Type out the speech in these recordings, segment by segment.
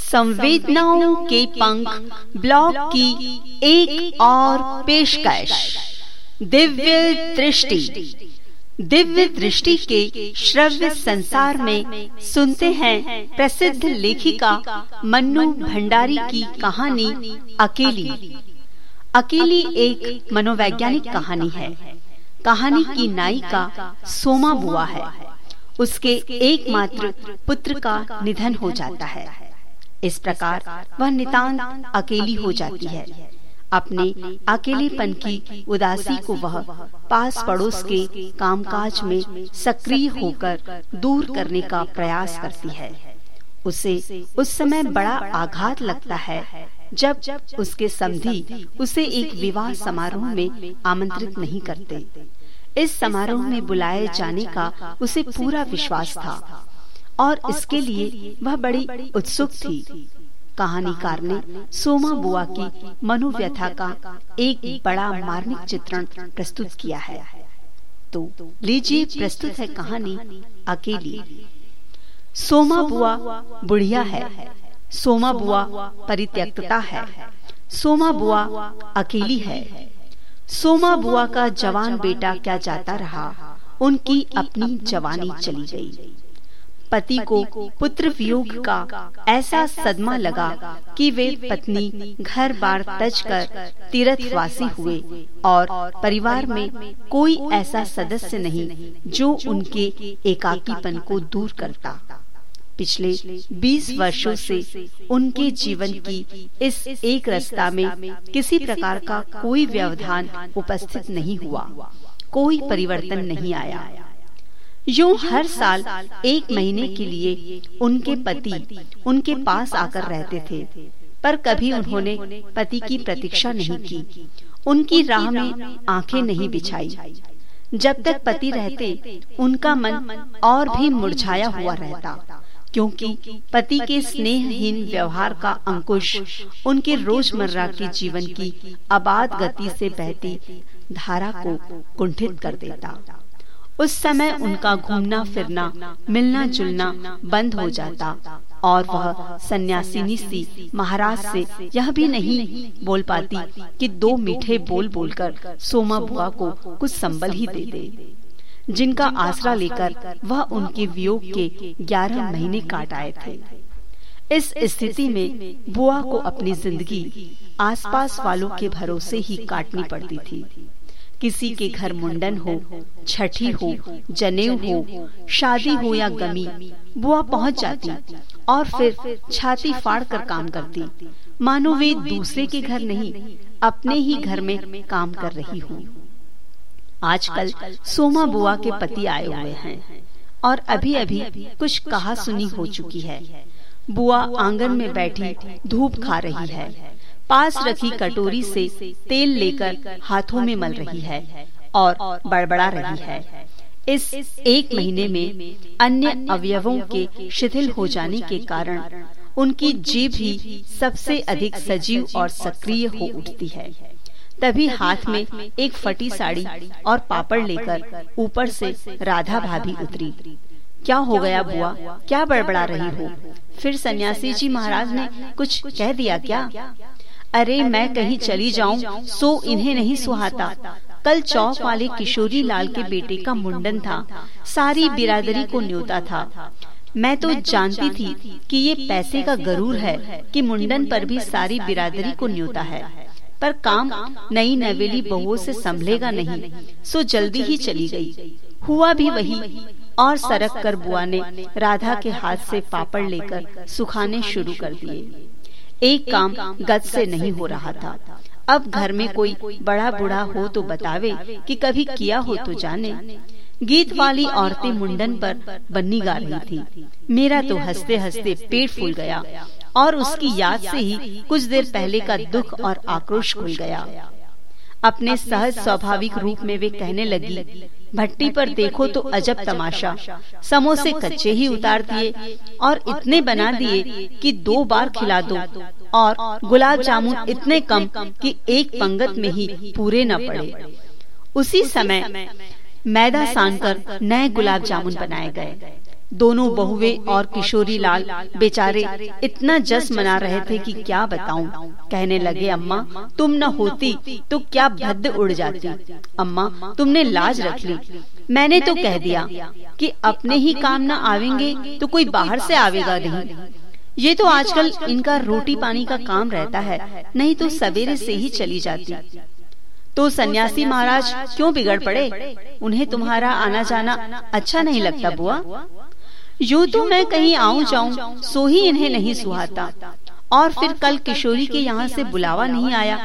संवेदनाओं के पंख ब्लॉग की एक और पेशकश। दिव्य दृष्टि। दिव्य दृष्टि के श्रव्य संसार में सुनते हैं प्रसिद्ध लेखिका मन्नू भंडारी की कहानी अकेली। अकेली एक मनोवैज्ञानिक कहानी है। कहानी की नायिका सोमा बुआ है। उसके एकमात्र पुत्र का निधन हो जाता है। इस प्रकार वह नितांत अकेली हो जाती है। अपने अकेलेपन की उदासी को वह पास पड़ोस के कामकाज में सक्रिय होकर दूर करने का प्रयास करती है। उसे उस समय बड़ा आघात लगता है जब उसके समधी उसे एक विवाह समारोह में आमंत्रित नहीं करते। इस समारोह में बुलाए जाने का उसे पूरा विश्वास था। और इसके लिए वह बड़ी उत्सुक थी। कहानीकार ने सोमा बुआ की मनोव्यथा का एक बड़ा मार्मिक चित्रण प्रस्तुत किया है। तो लीजिए प्रस्तुत है कहानी अकेली। सोमा बुआ बुढ़िया है। सोमा बुआ परित्यक्तता है। सोमा बुआ अकेली है। सोमा बुआ का जवान बेटा क्या जाता रहा, उनकी अपनी जवानी चली गई। पति को पुत्र वियोग का ऐसा सदमा लगा कि वे पत्नी घर बार तज कर तीर्थवासी हुए और परिवार में कोई ऐसा सदस्य नहीं जो उनके एकाकीपन को दूर करता। पिछले 20 वर्षों से उनके जीवन की इस एक रास्ता में किसी प्रकार का कोई व्यवधान उपस्थित नहीं हुआ। कोई परिवर्तन नहीं आया। यूँ हर साल एक महीने के लिए उनके पति उनके पास आकर रहते थे। पर कभी उन्होंने पति की प्रतीक्षा नहीं की। उनकी राह में आँखें नहीं बिछाई। जब तक पति रहते उनका मन और भी मुरझाया हुआ रहता। क्योंकि पति के स्नेहहीन व्यवहार का अंकुश उनके रोज़मर्रा के जीवन की आबाद गति से बहती धारा को कुंठित कर देता। उस समय उनका घूमना, फिरना, मिलना, जुलना बंद हो जाता और वह सन्यासिनी सी महाराज से यह भी नहीं बोल पाती कि दो मीठे बोल बोलकर सोमा बुआ को कुछ संबल ही दे दे। जिनका आसरा लेकर वह उनके वियोग के ग्यारह महीने काट आए थे। इस स्थिति में बुआ को अपनी ज़िंदगी आसपास वालों के भरोसे ही काटनी पड़ती थी। किसी के घर मुंडन हो छठी हो जनेऊ हो शादी हो या गमी बुआ पहुँच जाती और फिर छाती फाड़ कर काम करती। मानो वे दूसरे के घर नहीं अपने ही घर में काम कर रही हूँ। आजकल सोमा बुआ के पति आए हुए हैं और अभी अभी कुछ कहा सुनी हो चुकी है। बुआ आँगन में बैठी धूप खा रही है। पास रखी कटोरी से तेल लेकर हाथों में मल रही है और बड़बड़ा रही है। इस एक महीने में अन्य अवयवों के शिथिल हो जाने के कारण उनकी जीभ ही सबसे अधिक सजीव और सक्रिय हो उठती है तभी हाथ में एक फटी साड़ी और पापड़ लेकर ऊपर से राधा भाभी उतरी। क्या हो गया बुआ? क्या बड़बड़ा रही हो? फिर सन्यासी जी महाराज ने कुछ कह दिया क्या? अरे मैं कहीं चली जाऊँ सो इन्हें नहीं सुहाता। कल चौक वाले किशोरी लाल के बेटे का मुंडन था। सारी बिरादरी को न्योता था। मैं तो जानती थी कि ये पैसे का गरूर है कि मुंडन पर भी सारी बिरादरी को न्योता है। पर काम नई नवेली बहुओं से संभलेगा नहीं सो जल्दी ही चली गई। हुआ भी वही। और सरक कर बुआ ने राधा के हाथ से पापड़ लेकर सुखाने शुरू कर दिए एक काम गत से नहीं हो रहा था। अब घर में कोई बड़ा बूढ़ा हो तो बतावे कि कभी किया हो तो जाने। गीत वाली औरतें मुंडन पर बन्नी गा रही थी। मेरा तो हँसते हँसते पेट फूल गया। और उसकी याद से ही कुछ देर पहले का दुख और आक्रोश खुल गया। अपने सहज स्वाभाविक रूप में वे कहने लगी भट्टी पर देखो तो अजब तमाशा। समोसे कच्चे ही उतार दिए और इतने बना दिए कि दो बार खिला दो। और गुलाब जामुन इतने कम कि एक पंगत में ही पूरे न पड़े। उसी समय मैदा सान कर नए गुलाब जामुन बनाए गए। दोनों बहुवे और किशोरी लाल बेचारे इतना जस मना रहे थे कि क्या बताऊँ? कहने लगे अम्मा तुम न होती तो क्या भद्द उड़ जाती? अम्मा तुमने लाज रख ली। मैंने तो कह दिया कि अपने ही काम न आवेंगे तो कोई बाहर से आवेगा नहीं। ये तो आजकल इनका रोटी पानी का काम रहता है। नहीं तो सवेरे से ही चली जाती। तो सन्यासी महाराज क्यों बिगड़ पड़े? उन्हें तुम्हारा आना जाना अच्छा नहीं लगता बुआ यूँ तो मैं कहीं आऊँ जाऊँ सो ही इन्हें नहीं सुहाता। और फिर कल किशोरी के यहाँ से बुलावा नहीं आया।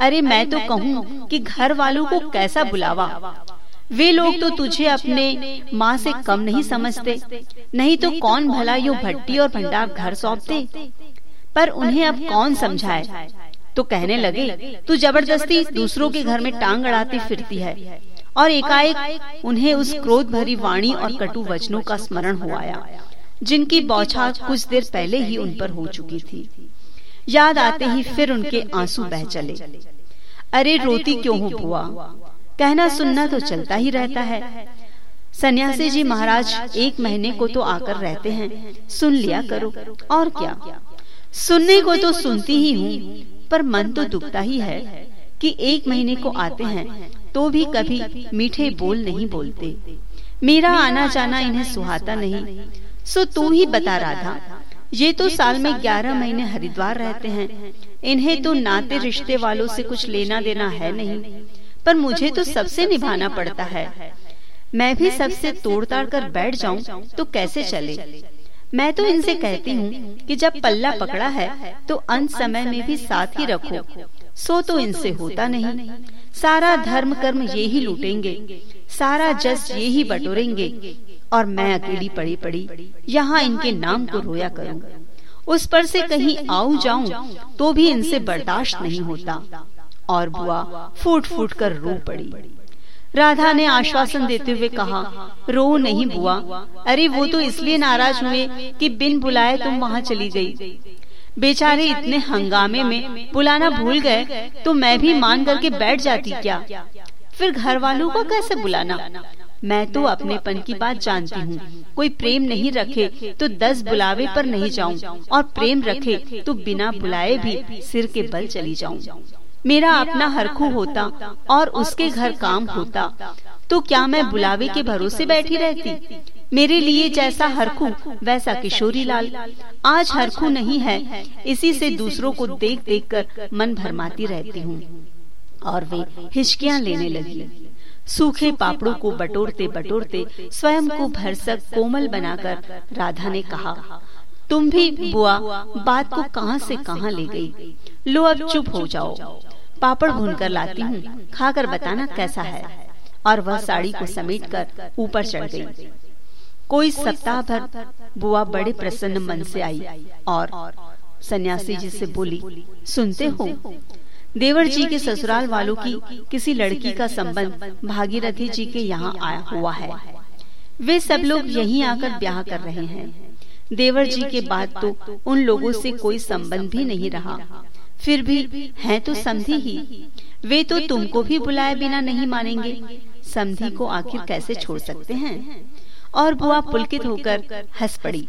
अरे मैं तो कहूँ कि घर वालों को कैसा बुलावा? वे लोग तो तुझे अपने माँ से कम नहीं समझते। नहीं तो कौन भला यो भट्टी और भंडार घर सौंपते? पर उन्हें अब कौन समझाए? तो कहने लगे तू ज़बरदस्ती दूसरों के घर में टांग अड़ाती फिरती है। और एकाएक उन्हें उस क्रोध भरी वाणी और कटु वचनों का स्मरण हो आया जिनकी बौछार कुछ देर पहले ही उन पर हो चुकी थी। याद आते ही फिर उनके आँसू बह चले। अरे रोती क्यों हो बुआ कहना सुनना तो चलता ही रहता है। सन्यासी जी महाराज एक महीने को तो आकर रहते हैं। सुन लिया करो। और क्या? सुनने को तो सुनती ही हूँ पर मन तो दुखता ही है कि एक महीने को आते हैं। तो भी कभी मीठे बोल नहीं बोलते। मेरा आना जाना इन्हें सुहाता नहीं। सो तू ही बता राधा ये तो साल में ग्यारह महीने हरिद्वार रहते हैं। इन्हें तो नाते रिश्ते वालों से कुछ लेना देना है नहीं। पर मुझे तो सबसे निभाना पड़ता है। मैं भी सबसे तोड़ ताड़ कर बैठ जाऊँ तो कैसे चले? मैं तो इनसे कहती हूँ कि जब पल्ला पकड़ा है तो अंत समय में भी साथ ही रखो। सो तो इनसे होता नहीं सारा धर्म कर्म ये ही लूटेंगे। सारा जस ये ही बटोरेंगे। और मैं अकेली पड़ी पड़ी, यहाँ इनके नाम को रोया करूँ। उस पर से कहीं आऊ जाऊँ तो भी इनसे बर्दाश्त नहीं होता। और बुआ फूट फूट कर रो पड़ी। राधा ने आश्वासन देते हुए कहा, रो नहीं बुआ। अरे वो तो इसलिए नाराज़ हुए कि बिन बुलाए तुम वहाँ चली गई। बेचारे इतने हंगामे में बुलाना भूल गए तो मैं भी मान करके बैठ जाती क्या? फिर घर वालों को कैसे बुलाना? मैं तो अपने पन की बात जानती हूँ। कोई प्रेम नहीं रखे तो दस बुलावे पर नहीं जाऊँ, और प्रेम रखे तो बिना बुलाए भी सिर के बल चली जाऊँ। मेरा अपना हरखू होता, और उसके घर काम होता तो क्या मैं बुलावे के भरोसे बैठी रहती? मेरे लिए जैसा हरखू वैसा किशोरी लाल। आज हरखू नहीं है इसी से दूसरों को देख देख कर मन भरमाती रहती हूँ। और वे हिचकियाँ लेने लगी। सूखे पापड़ों को बटोरते बटोरते स्वयं को भरसक कोमल बनाकर राधा ने कहा तुम भी बुआ बात को कहाँ से कहाँ ले गई? लो अब चुप हो जाओ। पापड़ भून कर लाती हूँ। खाकर बताना कैसा है? और वह साड़ी को समेट कर ऊपर चढ़ गई। कोई सप्ताह भर बुआ बड़े प्रसन्न मन से आई और सन्यासी जी से बोली सुनते हो। देवर जी के ससुराल वालों की किसी लड़की का संबंध भागीरथी जी के यहाँ आया हुआ है। वे सब लोग यहीं आकर ब्याह कर रहे हैं। देवर जी के बाद तो उन लोगों से कोई संबंध भी नहीं रहा। फिर भी हैं तो समझी ही। वे तो तुमको भी बुलाए बिना नहीं मानेंगे। समझी को आखिर कैसे छोड़ सकते? हैं और बुआ पुलकित होकर हंस पड़ी।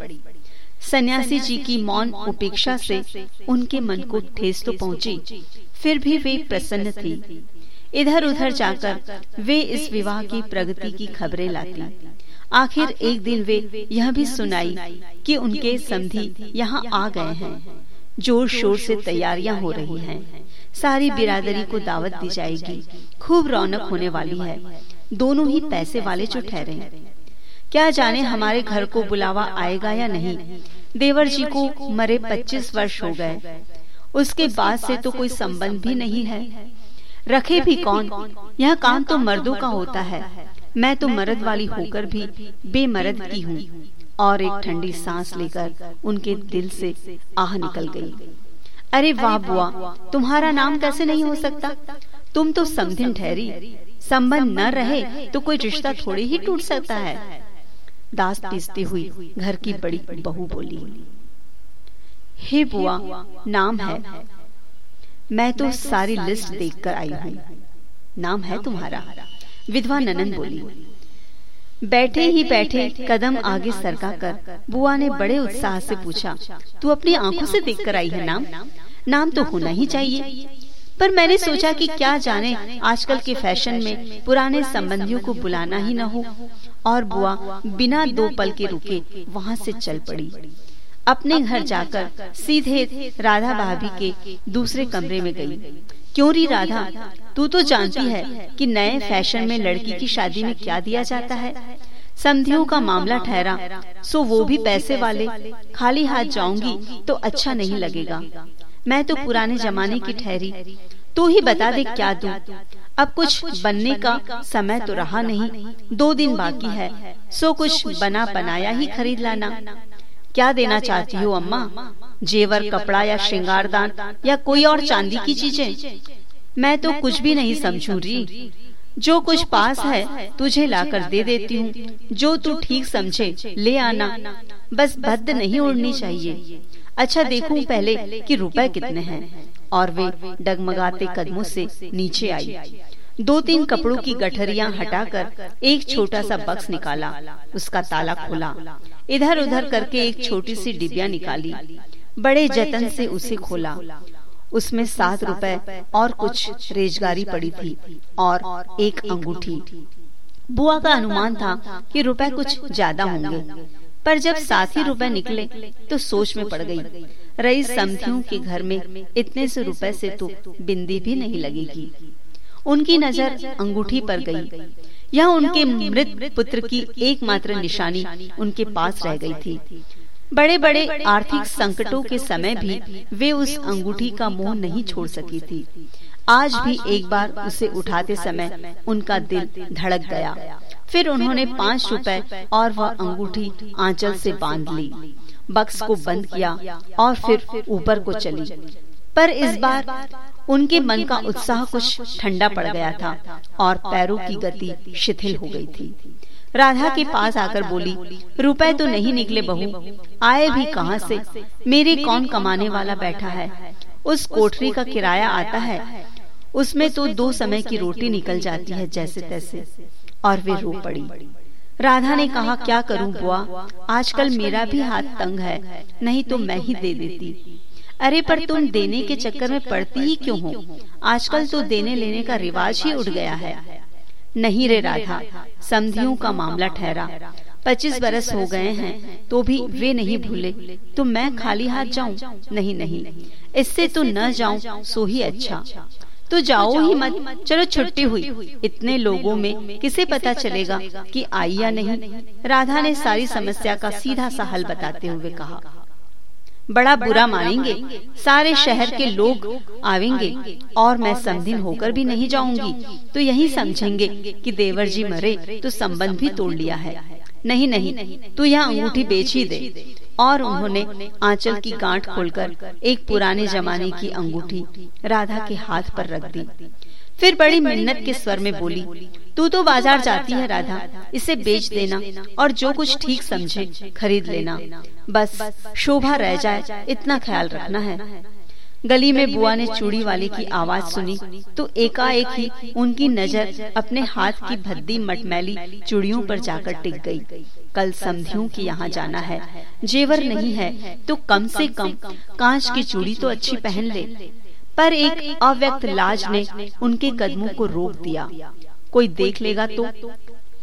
सन्यासी जी की मौन उपेक्षा से उनके मन को ठेस तो पहुँची। फिर भी वे प्रसन्न थी। इधर उधर जाकर वे इस विवाह की प्रगति की खबरें लाती। आखिर एक दिन वे यह भी सुनाई कि उनके समधी यहाँ आ गए हैं। ज़ोर शोर से तैयारियाँ हो रही हैं। सारी बिरादरी को दावत दी जाएगी। खूब रौनक होने वाली है। दोनों ही पैसे वाले जो ठहरे क्या जाने हमारे घर को बुलावा आएगा या नहीं? देवर जी को मरे पच्चीस वर्ष हो गए। उसके बाद से तो कोई संबंध भी नहीं है। रखे भी कौन? यह काम तो मर्दों का होता है। मैं तो मर्द वाली होकर भी बेमर्द की हूँ और एक ठंडी सांस लेकर उनके दिल से आह निकल गई। अरे वाह बुआ, तुम्हारा नाम कैसे नहीं हो सकता? तुम तो समधिन ठहरी। संबंध न रहे तो कोई रिश्ता थोड़ी ही टूट सकता है। दास पीसती हुई घर की बड़ी बहू बोली, हे बुआ, नाम है। मैं तो सारी लिस्ट देखकर आई हूँ। नाम है तुम्हारा। विधवा ननन बोली, बैठे ही बैठे कदम आगे सरका कर बुआ ने बड़े उत्साह से पूछा, तू अपनी आँखों से देखकर आई है नाम? नाम तो होना ही चाहिए। पर मैंने सोचा कि क्या जाने, आजकल के फ़ैशन में पुराने संबंधियों को बुलाना ही न हो। और बुआ बिना दो पल के रुके वहाँ से चल पड़ी। अपने घर जाकर सीधे राधा भाभी के दूसरे कमरे में गई। क्यों री राधा? तू तो जानती है कि नए फ़ैशन में लड़की की शादी में क्या दिया जाता है? समधियों का मामला ठहरा। सो वो भी पैसे वाले खाली हाथ जाऊँगी तो अच्छा नहीं लगेगा। मैं तो पुराने जमाने की ठहरी। तू ही बता दे? क्या दू? अब कुछ बनने का समय तो रहा नहीं। दो दिन बाकी है। सो कुछ बना बनाया ही खरीद लाना। क्या देना चाहती हो अम्मा? जेवर कपड़ा या श्रृंगारदान या कोई और चांदी की चीज़ें? मैं तो कुछ भी नहीं समझू रही जो कुछ पास है तुझे लाकर दे देती हूँ। जो तू ठीक समझे ले आना। बस भद्द नहीं उड़नी चाहिए। अच्छा देखूँ पहले कि रुपए कितने हैं। और वे डगमगाते कदमों से नीचे आई। दो तीन कपड़ों की गठरिया हटाकर एक छोटा सा बक्स निकाला उसका ताला खोला। इधर उधर करके एक छोटी सी डिबिया निकाली। बड़े जतन से उसे खोला। उसमें सात रुपए और कुछ रेजगारी पड़ी थी और एक अंगूठी बुआ का अनुमान था कि रुपए कुछ ज़्यादा होंगे। पर जब सात ही रुपए निकले तो सोच में पड़ गई। रईस समधियों के घर में इतने से रुपए से तो बिंदी भी नहीं लगेगी। उनकी नज़र अंगूठी पर गई। यह उनके मृत पुत्र की एकमात्र निशानी उनके पास रह गई थी। बड़े बड़े आर्थिक संकटों के समय भी वे उस अंगूठी का मोह नहीं छोड़ सकी थी। आज भी एक बार उसे उठाते समय उनका दिल धड़क गया। फिर उन्होंने पाँच रुपए और वह अंगूठी आंचल से बाँध ली। बक्स को बंद किया और फिर ऊपर को चली। पर इस बार उनके मन का उत्साह कुछ ठंडा पड़ गया था और पैरों की गति शिथिल हो गई थी। राधा के पास आकर बोली रुपए तो नहीं निकले बहू आए भी कहाँ से? मेरे कौन कमाने वाला बैठा है? उस कोठरी का किराया आता है। उसमें तो दो समय की रोटी निकल जाती है जैसे तैसे। और वे रो पड़ी। राधा ने कहा, क्या करूँ बुआ? आजकल मेरा भी हाथ तंग है, नहीं तो मैं ही दे देती। अरे, पर तुम देने के चक्कर में पड़ती ही क्यों हो? आजकल तो देने लेने का रिवाज ही उठ गया है। नहीं रे राधा समधियों का मामला ठहरा। पच्चीस बरस हो गए हैं तो भी वे नहीं भूले। तो मैं खाली हाथ जाऊँ? नहीं नहीं। इससे तो न जाऊँ, सो ही अच्छा। तो जाओ ही मत। चलो छुट्टी हुई। इतने लोगों में किसे पता चलेगा कि आई या नहीं? राधा ने सारी समस्या का सीधा सा हल बताते हुए कहा। बड़ा बुरा मानेंगे। सारे शहर के लोग आवेंगे और मैं समधिन होकर भी नहीं जाऊँगी। तो यही समझेंगे कि देवर जी मरे तो संबंध भी तोड़ लिया है। नहीं नहीं तू यह अंगूठी बेच ही दे। और उन्होंने आंचल की गांठ खोलकर एक पुराने जमाने की अंगूठी राधा के हाथ पर रख दी। फिर बड़ी मिन्नत के स्वर में बोली, तू तो बाज़ार जाती है राधा, इसे बेच देना और जो कुछ ठीक समझे खरीद लेना। बस शोभा रह जाए, इतना ख्याल रखना है। गली में बुआ ने चूड़ी वाले की आवाज़ सुनी तो एकाएक ही उनकी नज़र अपने हाथ की भद्दी मटमैली चूड़ियों पर जाकर टिक गई। कल समधियों की यहाँ जाना है। जेवर नहीं है तो कम से कम कांच की चूड़ी तो अच्छी पहन ले। पर एक अव्यक्त लाज ने उनके कदमों को रोक दिया। कोई देख लेगा तो।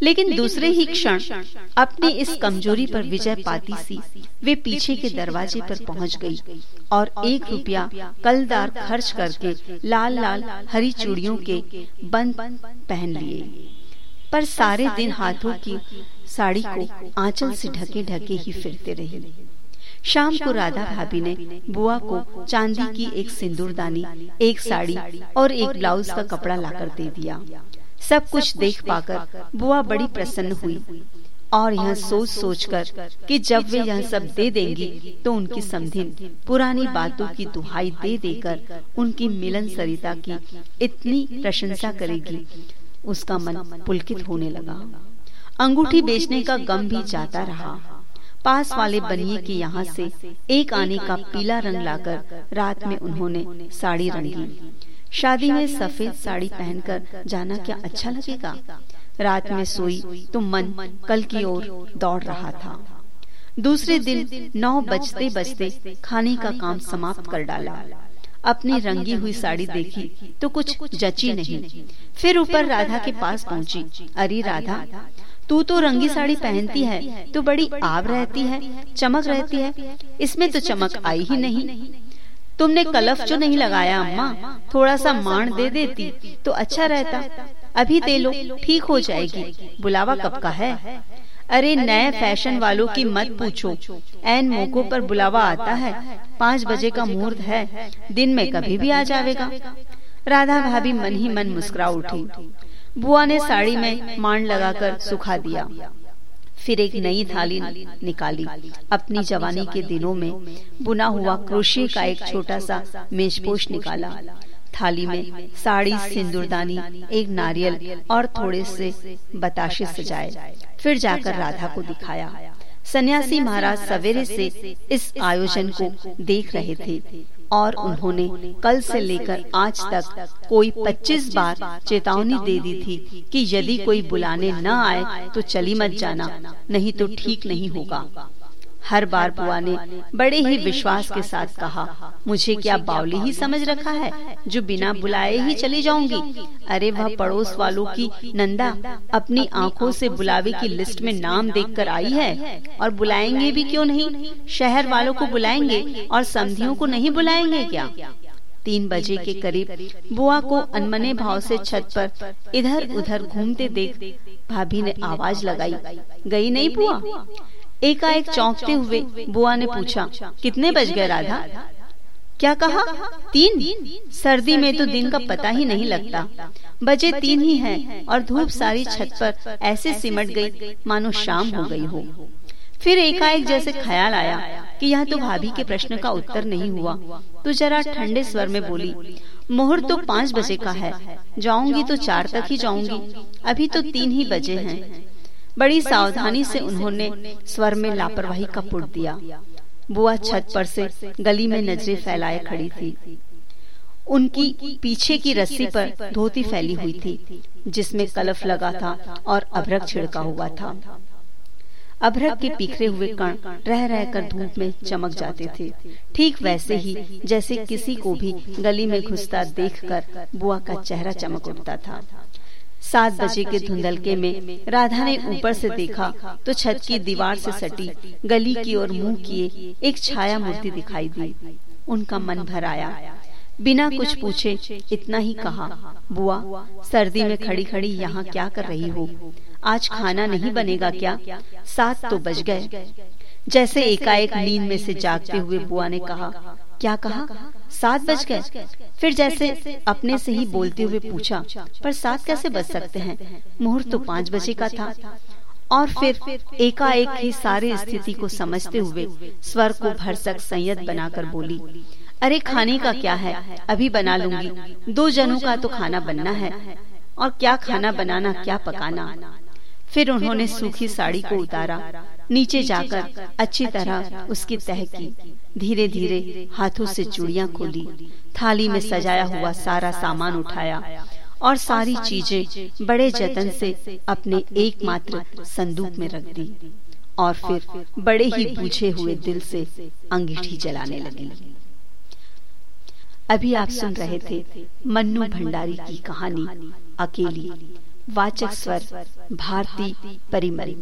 लेकिन दूसरे ही क्षण अपनी इस कमज़ोरी पर विजय पाती सी। वे पीछे के दरवाजे पर पहुँच गई। और एक रुपया कलदार खर्च करके लाल लाल हरी चूड़ियों के बंद पहन लिए। पर सारे दिन हाथों की साड़ी को आंचल से ढके ढके ही फिरते रही। शाम को राधा भाभी ने बुआ को चांदी की एक सिंदूरदानी एक साड़ी और एक ब्लाउज का कपड़ा लाकर दे दिया। सब कुछ देख पाकर बुआ बड़ी प्रसन्न हुई। और यह सोच सोच कर कि जब वे यह सब दे देंगी तो उनकी समधिन पुरानी बातों की दुहाई दे देकर उनकी मिलन सरिता की इतनी प्रशंसा करेगी उसका मन पुलकित होने लगा। अंगूठी बेचने का गम भी जाता रहा। पास वाले बनिए के यहाँ से एक आने का पीला रंग लाकर रात में उन्होंने साड़ी रंगी। शादी में सफ़ेद साड़ी पहनकर जाना क्या अच्छा लगेगा? रात में सोई तो मन कल की ओर दौड़ रहा था। दूसरे दिन नौ बजते बजते खाने का काम समाप्त कर डाला। अपनी रंगी हुई साड़ी देखी तो कुछ जची नहीं। फिर ऊपर राधा के पास पहुँची। अरे राधा तू तो रंगी साड़ी पहनती है तो बड़ी आब रहती है चमक रहती है। इसमें तो चमक आई ही नहीं। तुमने कलफ जो नहीं लगाया अम्मा थोड़ा सा माण दे देती। तो अच्छा रहता। अभी दे लो ठीक हो जाएगी। बुलावा कब का है? अरे नए फ़ैशन वालों की मत पूछो। एन मौकों पर बुलावा आता है। पाँच बजे का मुहूर्त है। दिन में कभी भी आ जाएगा राधा भाभी मन ही मन मुस्कुरा उठी। बुआ ने साड़ी में मांड लगाकर सुखा दिया। फिर एक नई थाली निकाली। अपनी जवानी के दिनों में बुना हुआ क्रोशिया का एक छोटा सा मेजपोश निकाला। थाली में साड़ी, सिंदूरदानी, एक नारियल और थोड़े से बताशे सजाए। फिर जाकर राधा को दिखाया। सन्यासी महाराज सवेरे से इस आयोजन को देख रहे थे। और उन्होंने कल से लेकर आज तक कोई 25 बार चेतावनी दे दी थी कि यदि कोई बुलाने न आए तो चली मत जाना, नहीं तो ठीक नहीं होगा। हर बार बुआ ने बड़े ही विश्वास के साथ कहा मुझे क्या बावली ही समझ रखा है? जो बिना बुलाए ही चली जाऊँगी। अरे वह पड़ोस वालों की नंदा अपनी आँखों से बुलावे की लिस्ट में नाम देखकर आई है। और बुलाएँगे भी क्यों नहीं? शहर वालों को बुलाएँगे और समधियों को नहीं बुलाएँगे क्या? तीन बजे के करीब बुआ को अनमने भाव से छत पर इधर उधर घूमते देख भाभी ने आवाज़ लगाई गई नहीं बुआ एकाएक चौंकते हुए बुआ ने पूछा, कितने बज गए राधा? क्या कहा? तीन। सर्दी में तो दिन का पता ही नहीं लगता। बजे तीन ही है और धूप सारी छत पर ऐसे सिमट गई, मानो शाम हो गई हो। फिर एकाएक जैसे ख्याल आया कि यह तो भाभी के प्रश्न का उत्तर नहीं हुआ तो जरा ठंडे स्वर में बोली मुहूर्त तो पाँच बजे का है, जाऊँगी तो चार तक ही जाऊँगी। अभी तो तीन ही बजे हैं। बड़ी सावधानी से उन्होंने स्वर में लापरवाही का पुट दिया। बुआ छत पर से गली में नज़रें फैलाए खड़ी थी। उनकी पीछे की रस्सी पर धोती फैली हुई थी जिसमें कलफ लगा था और अभरक छिड़का हुआ था। अभरक के पिखरे हुए कण रह रहकर धूप में चमक जाते थे। ठीक वैसे ही जैसे किसी को भी गली में घुसता देखकर बुआ का चेहरा चमक उठता था। सात बजे के धुंधलके में राधा ने ऊपर से देखा तो छत की दीवार से सटी गली की ओर मुँह किए एक छाया मूर्ति दिखाई दी। उनका मन भर आया बिना कुछ पूछे इतना ही कहा बुआ सर्दी में खड़ी खड़ी यहाँ क्या कर रही हो? आज खाना नहीं बनेगा क्या? सात तो बज गए। जैसे एकाएक नींद में से जागते हुए बुआ ने कहा क्या कहा? सात बज गए फिर जैसे अपने से ही बोलते हुए पूछा, पर सात कैसे बज सकते हैं? मुहूर्त तो पाँच बजे का था। और फिर एकाएक ही सारी स्थिति को समझते हुए स्वर को भरसक संयत बनाकर बोली, अरे, खाने का क्या है? अभी बना लूँगी। दो जनों का तो खाना बनना है। और क्या खाना बनाना, क्या पकाना? फिर उन्होंने सूखी साड़ी को उतारा। नीचे जाकर अच्छी तरह उसकी तह की धीरे धीरे हाथों से चूड़ियाँ खोली। थाली में सजाया हुआ सारा सामान उठाया और सारी चीज़ें बड़े जतन से अपने एकमात्र संदूक में रख दी। और फिर बड़े ही पूछे हुए दिल से अंगीठी जलाने लगी। अभी आप सुन रहे थे मन्नू भंडारी की कहानी अकेली। वाचक स्वर भारती परिमरी